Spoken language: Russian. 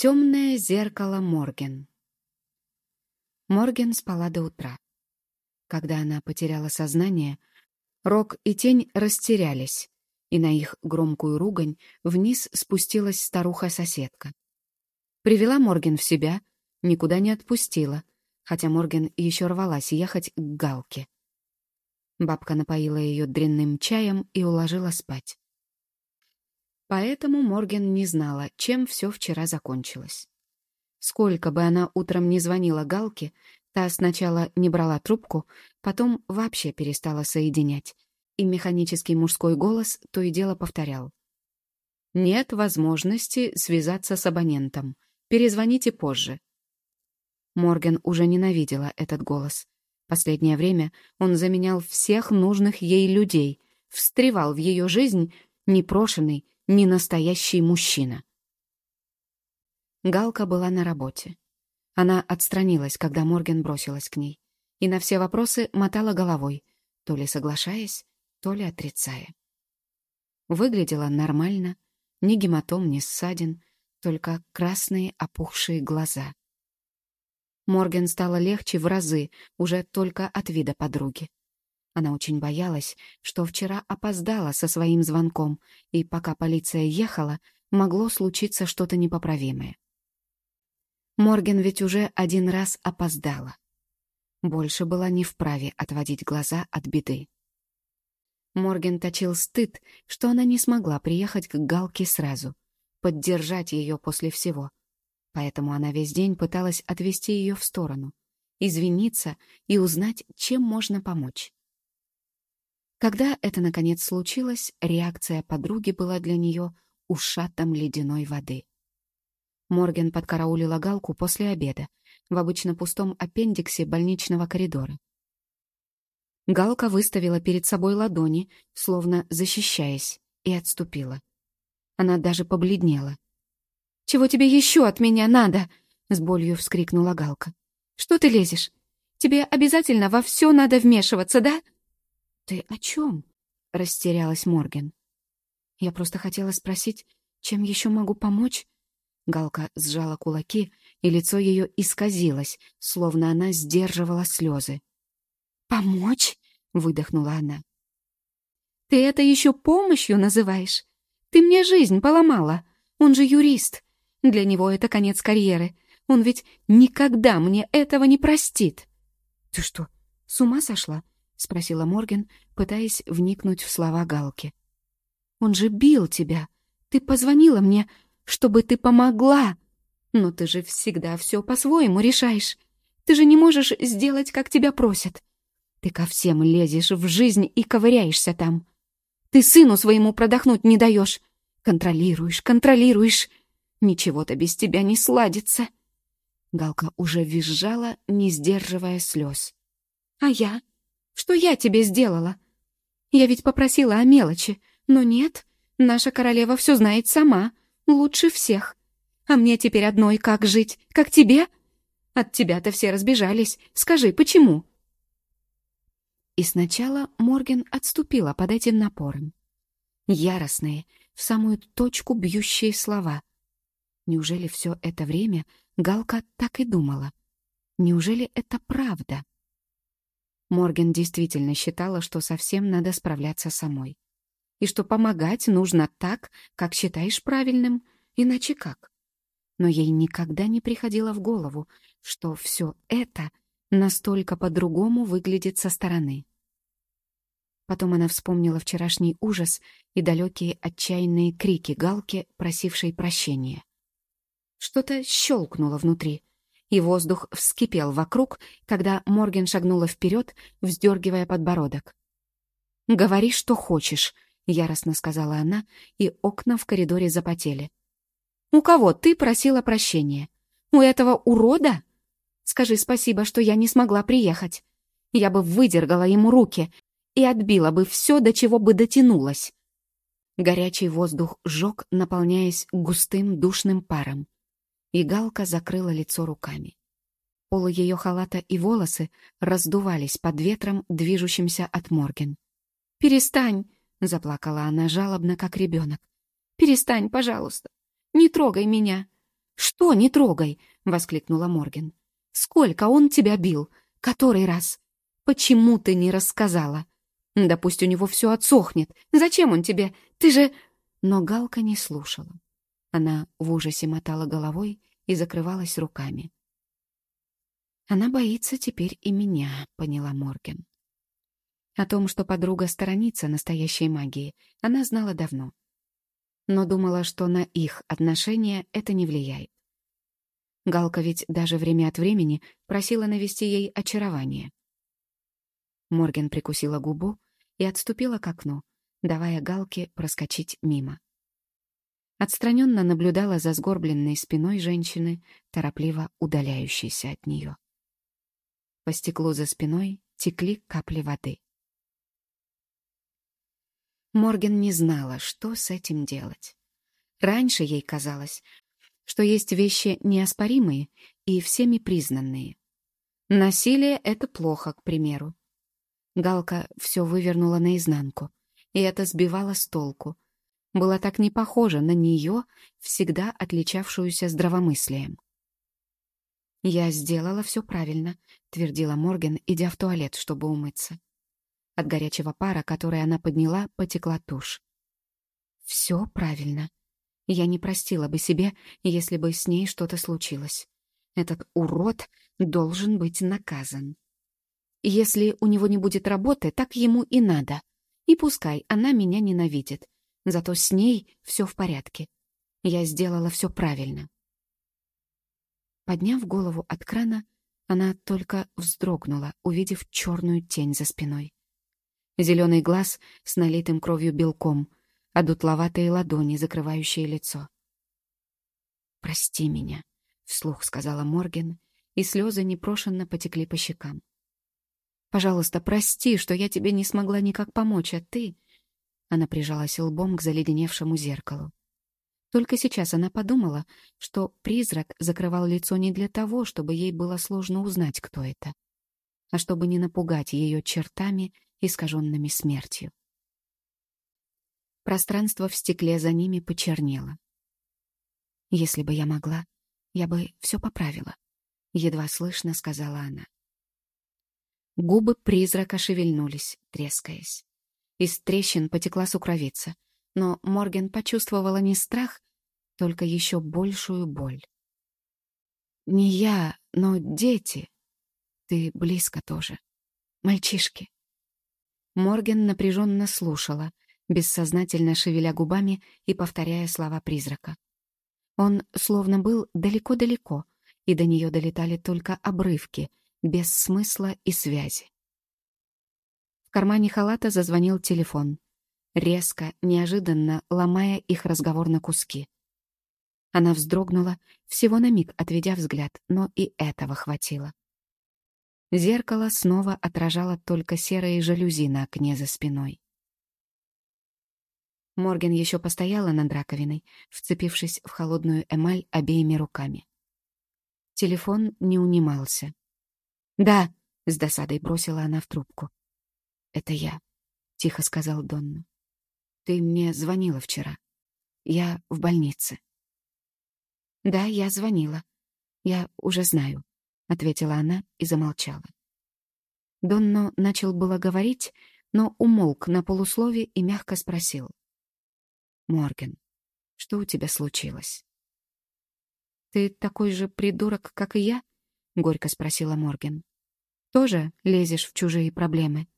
Темное зеркало Морген. Морген спала до утра. Когда она потеряла сознание, Рок и Тень растерялись, и на их громкую ругань вниз спустилась старуха-соседка. Привела Морген в себя, никуда не отпустила, хотя Морген еще рвалась ехать к Галке. Бабка напоила ее дрянным чаем и уложила спать. Поэтому Морген не знала, чем все вчера закончилось. Сколько бы она утром не звонила Галке, та сначала не брала трубку, потом вообще перестала соединять, и механический мужской голос то и дело повторял. «Нет возможности связаться с абонентом. Перезвоните позже». Морген уже ненавидела этот голос. Последнее время он заменял всех нужных ей людей, встревал в ее жизнь непрошенный, не настоящий мужчина. Галка была на работе. Она отстранилась, когда Морген бросилась к ней, и на все вопросы мотала головой, то ли соглашаясь, то ли отрицая. Выглядела нормально, ни гематом, ни ссадин, только красные опухшие глаза. Морген стало легче в разы, уже только от вида подруги. Она очень боялась, что вчера опоздала со своим звонком, и пока полиция ехала, могло случиться что-то непоправимое. Морген ведь уже один раз опоздала. Больше была не вправе отводить глаза от беды. Морген точил стыд, что она не смогла приехать к Галке сразу, поддержать ее после всего. Поэтому она весь день пыталась отвести ее в сторону, извиниться и узнать, чем можно помочь. Когда это, наконец, случилось, реакция подруги была для нее ушатом ледяной воды. Морген подкараулила Галку после обеда в обычно пустом аппендиксе больничного коридора. Галка выставила перед собой ладони, словно защищаясь, и отступила. Она даже побледнела. «Чего тебе еще от меня надо?» — с болью вскрикнула Галка. «Что ты лезешь? Тебе обязательно во все надо вмешиваться, да?» «Ты о чем?» — растерялась Морген. «Я просто хотела спросить, чем еще могу помочь?» Галка сжала кулаки, и лицо ее исказилось, словно она сдерживала слезы. «Помочь?» — выдохнула она. «Ты это еще помощью называешь? Ты мне жизнь поломала. Он же юрист. Для него это конец карьеры. Он ведь никогда мне этого не простит». «Ты что, с ума сошла?» — спросила Морген, пытаясь вникнуть в слова Галки. «Он же бил тебя. Ты позвонила мне, чтобы ты помогла. Но ты же всегда все по-своему решаешь. Ты же не можешь сделать, как тебя просят. Ты ко всем лезешь в жизнь и ковыряешься там. Ты сыну своему продохнуть не даешь. Контролируешь, контролируешь. Ничего-то без тебя не сладится». Галка уже визжала, не сдерживая слез. «А я? Что я тебе сделала? Я ведь попросила о мелочи, но нет, наша королева все знает сама, лучше всех. А мне теперь одной как жить, как тебе? От тебя-то все разбежались. Скажи, почему?» И сначала Морген отступила под этим напором. Яростные, в самую точку бьющие слова. Неужели все это время Галка так и думала? Неужели это правда? Морген действительно считала, что совсем надо справляться самой. И что помогать нужно так, как считаешь правильным, иначе как. Но ей никогда не приходило в голову, что все это настолько по-другому выглядит со стороны. Потом она вспомнила вчерашний ужас и далекие отчаянные крики Галки, просившей прощения. Что-то щелкнуло внутри, и воздух вскипел вокруг, когда Морген шагнула вперед, вздергивая подбородок. «Говори, что хочешь», — яростно сказала она, и окна в коридоре запотели. «У кого ты просила прощения? У этого урода? Скажи спасибо, что я не смогла приехать. Я бы выдергала ему руки и отбила бы все, до чего бы дотянулась». Горячий воздух жег, наполняясь густым душным паром и Галка закрыла лицо руками. Полы ее халата и волосы раздувались под ветром, движущимся от Морген. «Перестань!» — заплакала она жалобно, как ребенок. «Перестань, пожалуйста! Не трогай меня! «Что не трогай?» — воскликнула Морген. «Сколько он тебя бил? Который раз? Почему ты не рассказала? Да пусть у него все отсохнет. Зачем он тебе? Ты же...» Но Галка не слушала. Она в ужасе мотала головой и закрывалась руками. «Она боится теперь и меня», — поняла Морген. О том, что подруга сторонится настоящей магии, она знала давно. Но думала, что на их отношения это не влияет. Галка ведь даже время от времени просила навести ей очарование. Морген прикусила губу и отступила к окну, давая Галке проскочить мимо. Отстраненно наблюдала за сгорбленной спиной женщины, торопливо удаляющейся от нее. По стеклу за спиной текли капли воды. Морген не знала, что с этим делать. Раньше ей казалось, что есть вещи неоспоримые и всеми признанные. Насилие — это плохо, к примеру. Галка все вывернула наизнанку, и это сбивало с толку. Было так не похоже на нее, всегда отличавшуюся здравомыслием. «Я сделала все правильно», — твердила Морген, идя в туалет, чтобы умыться. От горячего пара, который она подняла, потекла тушь. Все правильно. Я не простила бы себе, если бы с ней что-то случилось. Этот урод должен быть наказан. Если у него не будет работы, так ему и надо. И пускай она меня ненавидит. Зато с ней все в порядке. Я сделала все правильно. Подняв голову от крана, она только вздрогнула, увидев черную тень за спиной зеленый глаз с налитым кровью белком, а дутловатые ладони, закрывающие лицо. «Прости меня», — вслух сказала Морген, и слезы непрошенно потекли по щекам. «Пожалуйста, прости, что я тебе не смогла никак помочь, а ты...» Она прижалась лбом к заледеневшему зеркалу. Только сейчас она подумала, что призрак закрывал лицо не для того, чтобы ей было сложно узнать, кто это, а чтобы не напугать ее чертами искаженными смертью. Пространство в стекле за ними почернело. «Если бы я могла, я бы все поправила», — едва слышно сказала она. Губы призрака шевельнулись, трескаясь. Из трещин потекла сукровица, но Морген почувствовала не страх, только еще большую боль. «Не я, но дети. Ты близко тоже. Мальчишки. Морген напряженно слушала, бессознательно шевеля губами и повторяя слова призрака. Он словно был далеко-далеко, и до нее долетали только обрывки, без смысла и связи. В кармане халата зазвонил телефон, резко, неожиданно ломая их разговор на куски. Она вздрогнула, всего на миг отведя взгляд, но и этого хватило. Зеркало снова отражало только серые жалюзи на окне за спиной. Морген еще постояла над раковиной, вцепившись в холодную эмаль обеими руками. Телефон не унимался. «Да», — с досадой бросила она в трубку. «Это я», — тихо сказал Донну. «Ты мне звонила вчера. Я в больнице». «Да, я звонила. Я уже знаю. — ответила она и замолчала. Донно начал было говорить, но умолк на полуслове и мягко спросил. «Морген, что у тебя случилось?» «Ты такой же придурок, как и я?» — горько спросила Морген. «Тоже лезешь в чужие проблемы?»